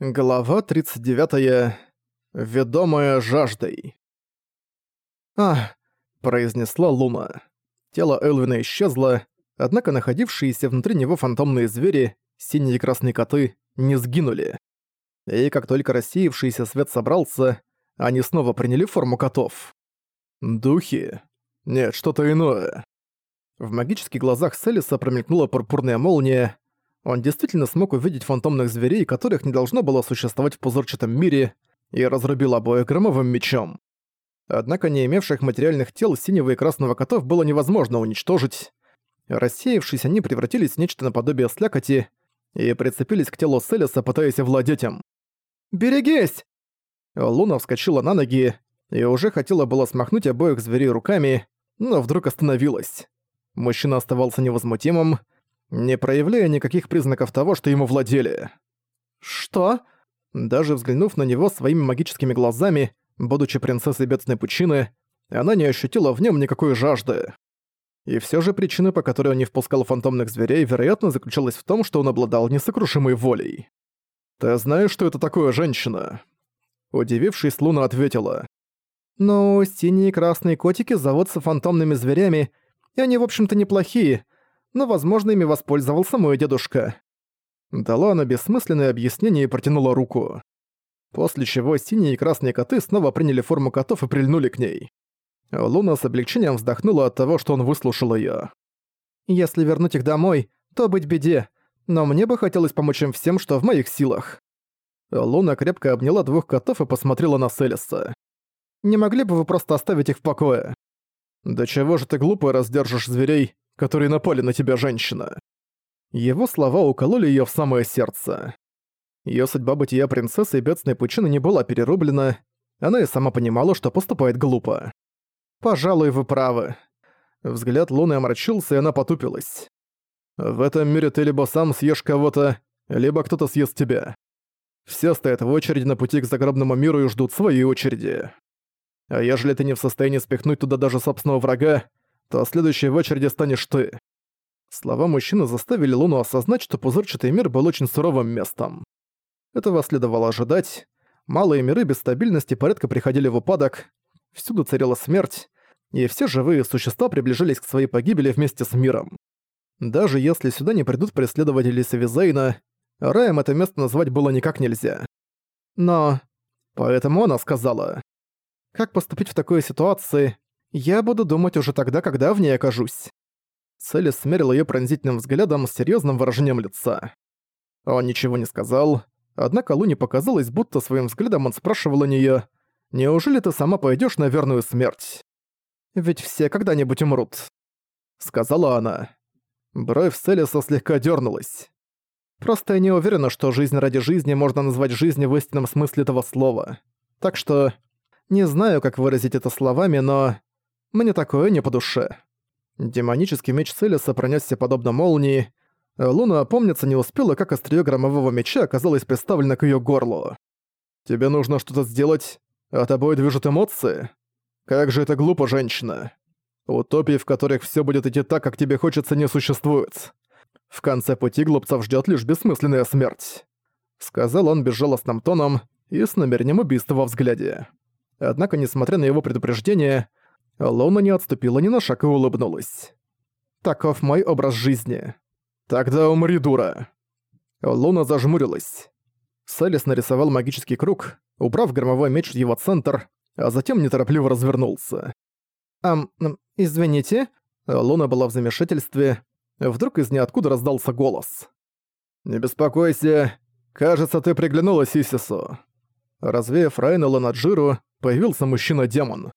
Глава 39. Ведомая жаждой. «Ах!» – произнесла Луна. Тело Элвина исчезло, однако находившиеся внутри него фантомные звери, синие и красные коты, не сгинули. И как только рассеявшийся свет собрался, они снова приняли форму котов. Духи? Нет, что-то иное. В магических глазах Селиса промелькнула пурпурная молния, он действительно смог увидеть фантомных зверей, которых не должно было существовать в пузырчатом мире, и разрубил обоих громовым мечом. Однако не имевших материальных тел синего и красного котов было невозможно уничтожить. Рассеявшись, они превратились в нечто наподобие слякоти и прицепились к телу Селеса, пытаясь овладеть им. «Берегись!» Луна вскочила на ноги и уже хотела было смахнуть обоих зверей руками, но вдруг остановилась. Мужчина оставался невозмутимым, не проявляя никаких признаков того, что ему владели. «Что?» Даже взглянув на него своими магическими глазами, будучи принцессой бедственной пучины, она не ощутила в нем никакой жажды. И все же причина, по которой он не впускал фантомных зверей, вероятно, заключалась в том, что он обладал несокрушимой волей. «Ты знаешь, что это такое женщина?» Удивившись, Луна ответила. «Ну, синие и красные котики зовутся фантомными зверями, и они, в общем-то, неплохие, но, возможно, ими воспользовался мой дедушка. Дала она бессмысленное объяснение и протянула руку. После чего синие и красные коты снова приняли форму котов и прильнули к ней. Луна с облегчением вздохнула от того, что он выслушал её. «Если вернуть их домой, то быть беде, но мне бы хотелось помочь им всем, что в моих силах». Луна крепко обняла двух котов и посмотрела на Селиса. «Не могли бы вы просто оставить их в покое?» «Да чего же ты глупо раздержишь зверей, которые напали на тебя, женщина?» Его слова укололи её в самое сердце. Её судьба бытия принцессы и бедственной пучины не была перерублена, она и сама понимала, что поступает глупо. «Пожалуй, вы правы». Взгляд Луны омрачился, и она потупилась. «В этом мире ты либо сам съешь кого-то, либо кто-то съест тебя. Все стоят в очереди на пути к загробному миру и ждут своей очереди. А ежели ты не в состоянии спихнуть туда даже собственного врага, то следующей в очереди станешь ты». Слова мужчины заставили Луну осознать, что пузырчатый мир был очень суровым местом. Этого следовало ожидать. Малые миры без стабильности порядка приходили в упадок, всюду царила смерть, и все живые существа приближались к своей погибели вместе с миром. Даже если сюда не придут преследователи Савизейна, раем это место назвать было никак нельзя. Но... Поэтому она сказала. Как поступить в такой ситуации, я буду думать уже тогда, когда в ней окажусь. Селли смерил её пронзительным взглядом с серьёзным выражением лица. Он ничего не сказал, однако Луне показалось, будто своим взглядом он спрашивал у неё, «Неужели ты сама пойдёшь на верную смерть?» «Ведь все когда-нибудь умрут», — сказала она. Бровь Селиса слегка дёрнулась. «Просто я не уверена, что жизнь ради жизни можно назвать жизнью в истинном смысле этого слова. Так что... Не знаю, как выразить это словами, но... Мне такое не по душе. Демонический меч Селиса пронесся подобно молнии. Луна опомниться не успела, как острие громового меча оказалось приставлено к ее горлу. «Тебе нужно что-то сделать, а тобой движут эмоции? Как же это глупо, женщина. Утопии, в которых все будет идти так, как тебе хочется, не существует. В конце пути глупцов ждет лишь бессмысленная смерть», — сказал он безжалостным тоном и с намерением убийства во взгляде. Однако, несмотря на его предупреждение, Луна не отступила ни на шаг и улыбнулась. «Таков мой образ жизни. Тогда умри, дура!» Луна зажмурилась. Селис нарисовал магический круг, убрав громовой меч в его центр, а затем неторопливо развернулся. «Ам, извините?» Луна была в замешательстве. Вдруг из ниоткуда раздался голос. «Не беспокойся. Кажется, ты приглянулась Исису». Развеяв Райнелла над Жиру, появился мужчина-демон.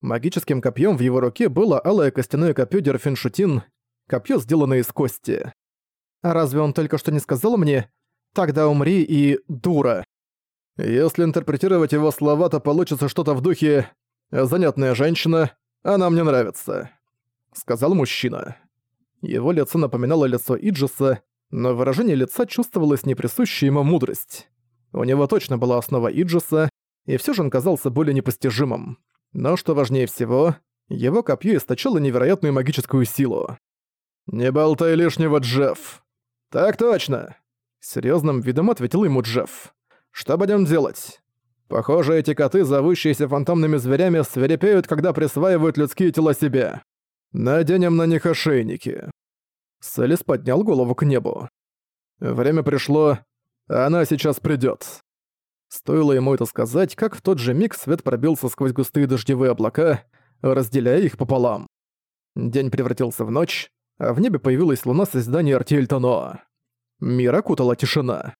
Магическим копьем в его руке было алое костяное копье Дерфиншутин, копье, сделанное из кости. А разве он только что не сказал мне «Тогда умри и дура»? Если интерпретировать его слова, то получится что-то в духе «Занятная женщина, она мне нравится», — сказал мужчина. Его лицо напоминало лицо Иджиса, но выражение лица чувствовалось неприсущая ему мудрость. У него точно была основа Иджиса, и все же он казался более непостижимым. Но что важнее всего, его копье источало невероятную магическую силу. «Не болтай лишнего, Джефф!» «Так точно!» Серьезным видом ответил ему Джефф. Что будем делать? Похоже, эти коты, зовущиеся фантомными зверями, свирепеют, когда присваивают людские тела себе. Наденем на них ошейники». Селис поднял голову к небу. Время пришло, а она сейчас придёт. Стоило ему это сказать, как в тот же миг свет пробился сквозь густые дождевые облака, разделяя их пополам. День превратился в ночь, а в небе появилась луна создания Артельтоноа. Мир окутала тишина.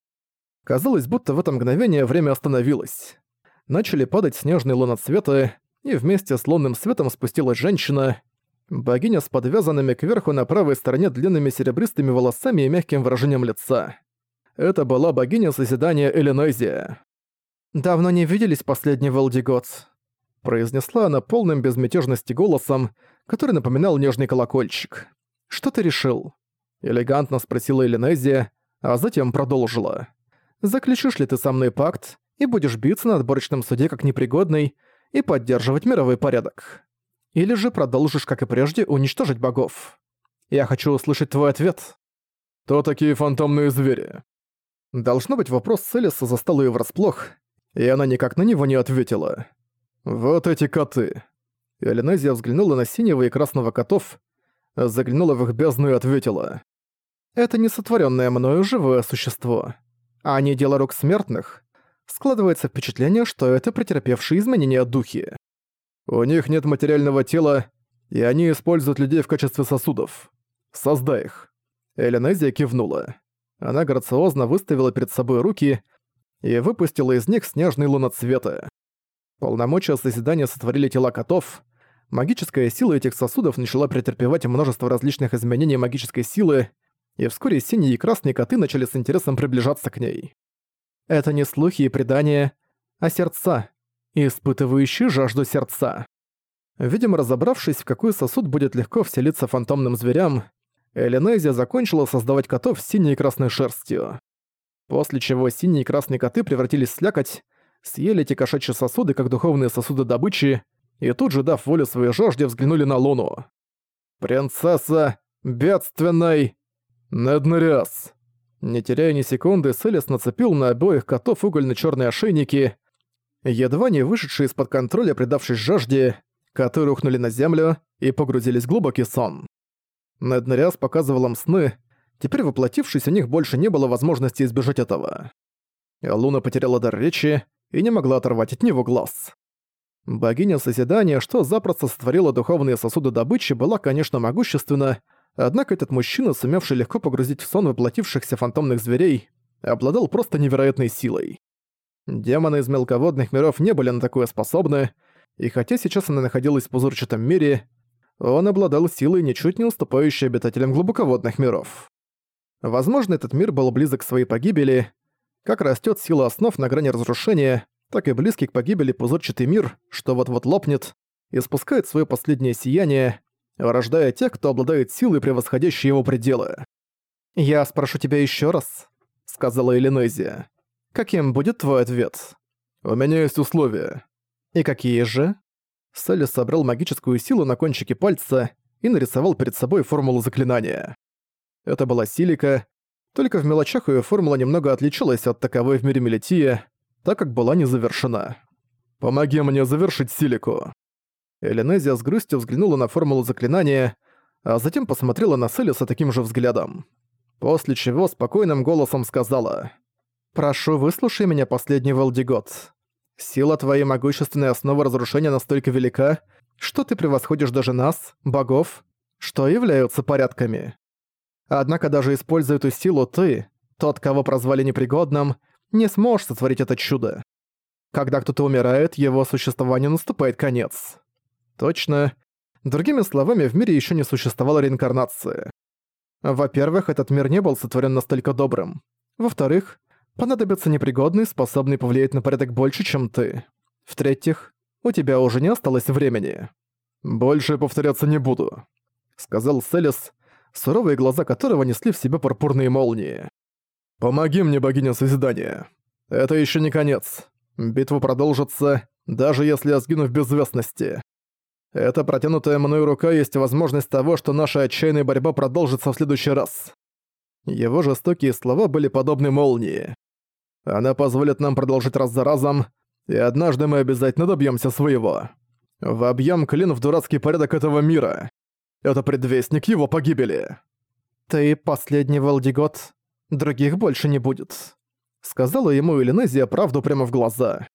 Казалось, будто в это мгновение время остановилось. Начали падать снежные луноцветы, и вместе с лунным светом спустилась женщина, богиня с подвязанными кверху на правой стороне длинными серебристыми волосами и мягким выражением лица. Это была богиня созидания Элинезия. «Давно не виделись последний Валдиготс», — произнесла она полным безмятежности голосом, который напоминал нежный колокольчик. «Что ты решил?» — элегантно спросила Элинезия, а затем продолжила. «Заключишь ли ты со мной пакт и будешь биться на отборочном суде как непригодный и поддерживать мировой порядок? Или же продолжишь, как и прежде, уничтожить богов? Я хочу услышать твой ответ». «Кто такие фантомные звери?» Должно быть, вопрос Селиса застал её врасплох, и она никак на него не ответила. «Вот эти коты». Элинезия взглянула на синего и красного котов, заглянула в их бездну и ответила. «Это не сотворенное мною живое существо, а не дело рук смертных. Складывается впечатление, что это претерпевшие изменения духи. У них нет материального тела, и они используют людей в качестве сосудов. Создай их». Элинезия кивнула. Она грациозно выставила перед собой руки и выпустила из них снежный луноцветы. Полномочия созидания сотворили тела котов. Магическая сила этих сосудов начала претерпевать множество различных изменений магической силы, и вскоре синие и красные коты начали с интересом приближаться к ней. Это не слухи и предания, а сердца, испытывающие жажду сердца. Видимо, разобравшись, в какой сосуд будет легко вселиться фантомным зверям, Элинезия закончила создавать котов с синей и красной шерстью. После чего синие и красные коты превратились в слякоть, съели эти кошачьи сосуды как духовные сосуды добычи, и тут же, дав волю своей жажде, взглянули на Луну. «Принцесса бедственной Неднериас!» Не теряя ни секунды, Селес нацепил на обоих котов угольно-чёрные ошейники. Едва не вышедшие из-под контроля, предавшись жажде, коты рухнули на землю и погрузились в глубокий сон. Неднериас показывал им сны, теперь воплотившись, у них больше не было возможности избежать этого. Луна потеряла дар речи и не могла оторвать от него глаз. Богиня Созидания, что запросто сотворила духовные сосуды добычи, была, конечно, могущественна, однако этот мужчина, сумевший легко погрузить в сон воплотившихся фантомных зверей, обладал просто невероятной силой. Демоны из мелководных миров не были на такое способны, и хотя сейчас она находилась в пузырчатом мире, он обладал силой, ничуть не уступающей обитателям глубоководных миров. Возможно, этот мир был близок к своей погибели. Как растет сила основ на грани разрушения, так и близкий к погибели пузырчатый мир, что вот-вот лопнет, и спускает свое последнее сияние, рождая тех, кто обладает силой, превосходящей его пределы. «Я спрошу тебя еще раз», — сказала Элинезия. «Каким будет твой ответ?» «У меня есть условия». «И какие же?» Салли собрал магическую силу на кончике пальца и нарисовал перед собой формулу заклинания. Это была силика, только в мелочах ее формула немного отличалась от таковой в мире Мелития, так как была не завершена. «Помоги мне завершить силику». Элинезия с грустью взглянула на формулу заклинания, а затем посмотрела на Селиса таким же взглядом. После чего спокойным голосом сказала «Прошу, выслушай меня, последний Валдигот. Сила твоей могущественной основы разрушения настолько велика, что ты превосходишь даже нас, богов, что являются порядками. Однако даже используя эту силу, ты, тот, кого прозвали непригодным, не сможешь сотворить это чудо. Когда кто-то умирает, его существованию наступает конец. Точно. Другими словами, в мире еще не существовало реинкарнации. Во-первых, этот мир не был сотворен настолько добрым. Во-вторых, понадобится непригодный, способный повлиять на порядок больше, чем ты. В-третьих, у тебя уже не осталось времени. «Больше повторяться не буду», — сказал Селис, суровые глаза которого несли в себе пурпурные молнии. «Помоги мне, богиня Созидания. Это еще не конец. Битва продолжится, даже если я сгину в безвестности. Эта протянутая мною рука есть возможность того, что наша отчаянная борьба продолжится в следующий раз». Его жестокие слова были подобны молнии. Она позволит нам продолжить раз за разом, и однажды мы обязательно добьемся своего. Вобьем клин в дурацкий порядок этого мира. Это предвестник его погибели. «Ты последний Валдигот. Других больше не будет», — сказала ему Элинезия правду прямо в глаза.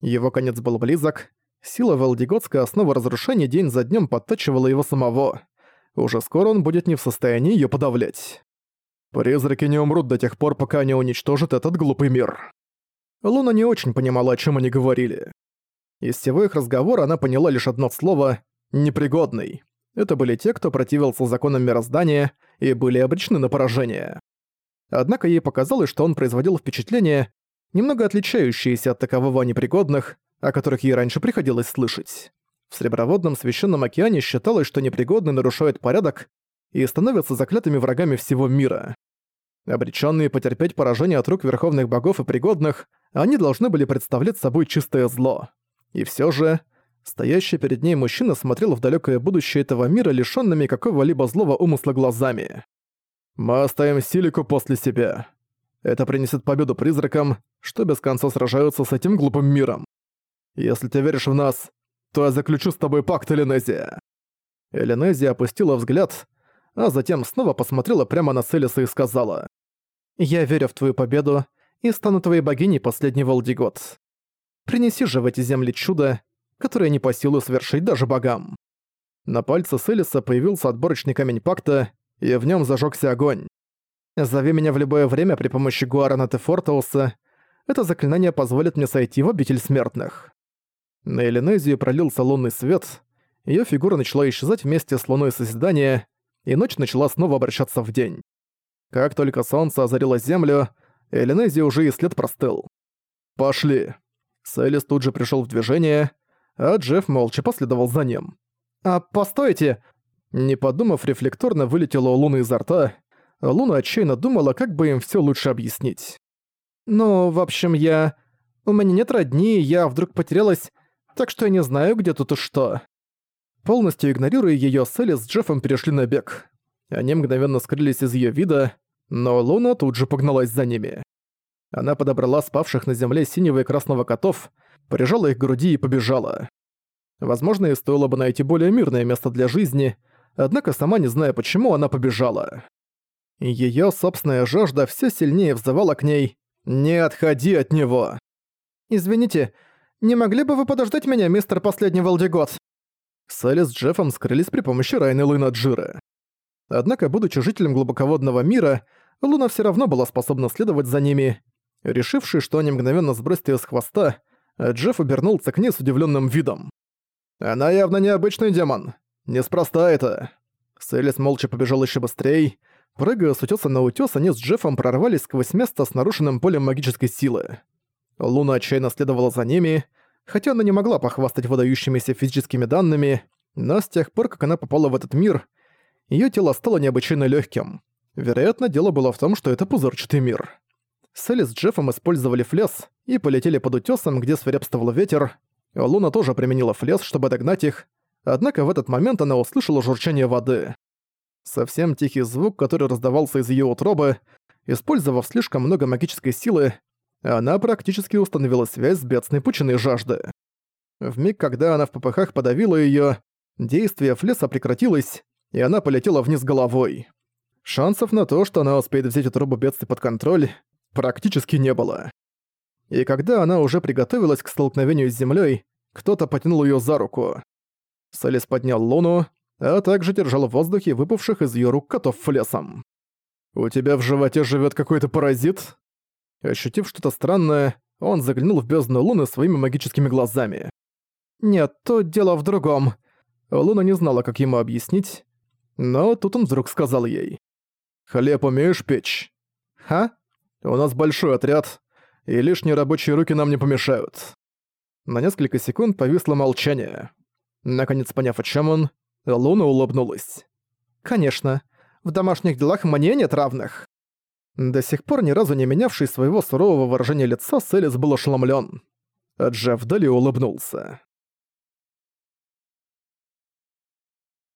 Его конец был близок. Сила Валдиготской основы разрушения день за днем подтачивала его самого. Уже скоро он будет не в состоянии ее подавлять. Призраки не умрут до тех пор, пока не уничтожат этот глупый мир. Луна не очень понимала, о чем они говорили. Из всего их разговора она поняла лишь одно слово «непригодный». Это были те, кто противился законам мироздания и были обречены на поражение. Однако ей показалось, что он производил впечатление, немного отличающееся от такового непригодных, о которых ей раньше приходилось слышать. В Среброводном священном океане считалось, что непригодные нарушают порядок и становятся заклятыми врагами всего мира. Обреченные потерпеть поражение от рук верховных богов и пригодных, они должны были представлять собой чистое зло. И все же, стоящий перед ней мужчина смотрел в далекое будущее этого мира лишенными какого-либо злого умысла глазами. «Мы оставим Силику после себя. Это принесет победу призракам, что без конца сражаются с этим глупым миром. Если ты веришь в нас, то я заключу с тобой пакт, Элинезия». Элинезия опустила взгляд, а затем снова посмотрела прямо на Селиса и сказала. «Я верю в твою победу и стану твоей богиней последний Волдигот. Принеси же в эти земли чудо, которое не по силу совершить даже богам». На пальце Селиса появился отборочный камень пакта, и в нем зажегся огонь. «Зови меня в любое время при помощи Гуарана Тефортауса. Это заклинание позволит мне сойти в обитель смертных». На Элинезию пролился лунный свет, ее фигура начала исчезать вместе с луной созидания, и ночь начала снова обращаться в день. Как только солнце озарило землю, Элинезия уже и след простыл. «Пошли!» Селис тут же пришел в движение, а Джефф молча последовал за ним. «А, постойте!» Не подумав, рефлекторно вылетело у Луны изо рта. Луна отчаянно думала, как бы им все лучше объяснить. «Ну, в общем, я... У меня нет родни, я вдруг потерялась так что я не знаю, где тут и что». Полностью игнорируя её, Селли с Джеффом перешли на бег. Они мгновенно скрылись из её вида, но Луна тут же погналась за ними. Она подобрала спавших на земле синего и красного котов, прижала их к груди и побежала. Возможно, ей стоило бы найти более мирное место для жизни, однако сама не зная почему, она побежала. Её собственная жажда всё сильнее взывала к ней «Не отходи от него!» «Извините, «Не могли бы вы подождать меня, мистер Последний Валдигот?» Салли с Джеффом скрылись при помощи Райны Лунаджира. Однако, будучи жителем глубоководного мира, Луна все равно была способна следовать за ними. Решивший, что они мгновенно сбросят её с хвоста, Джефф обернулся к ней с удивленным видом. «Она явно необычный демон. Неспроста это». Селис молча побежал еще быстрее. Прыгая с утёса на утёс, они с Джеффом прорвались сквозь место с нарушенным полем магической силы. Луна отчаянно следовала за ними, хотя она не могла похвастать выдающимися физическими данными, но с тех пор, как она попала в этот мир, её тело стало необычайно лёгким. Вероятно, дело было в том, что это пузырчатый мир. Селли с Джеффом использовали флес и полетели под утёсом, где свирепствовал ветер. Луна тоже применила флес, чтобы догнать их, однако в этот момент она услышала журчание воды. Совсем тихий звук, который раздавался из её утробы, использовав слишком много магической силы, она практически установила связь с бедственной пучиной жажды. В миг, когда она в попыхах подавила её, действие флеса прекратилось, и она полетела вниз головой. Шансов на то, что она успеет взять эту трубу бедствий под контроль, практически не было. И когда она уже приготовилась к столкновению с землей, кто-то потянул её за руку. Солис поднял луну, а также держал в воздухе выпавших из её рук котов флесом. «У тебя в животе живёт какой-то паразит?» Ощутив что-то странное, он заглянул в бездну Луны своими магическими глазами. «Нет, то дело в другом». Луна не знала, как ему объяснить, но тут он вдруг сказал ей. «Хлеб умеешь печь?» «Ха? У нас большой отряд, и лишние рабочие руки нам не помешают». На несколько секунд повисло молчание. Наконец поняв, о чем он, Луна улыбнулась. «Конечно, в домашних делах мне нет равных». До сих пор ни разу не менявший своего сурового выражения лица, Селис был ошеломлен. Джефф Дали улыбнулся.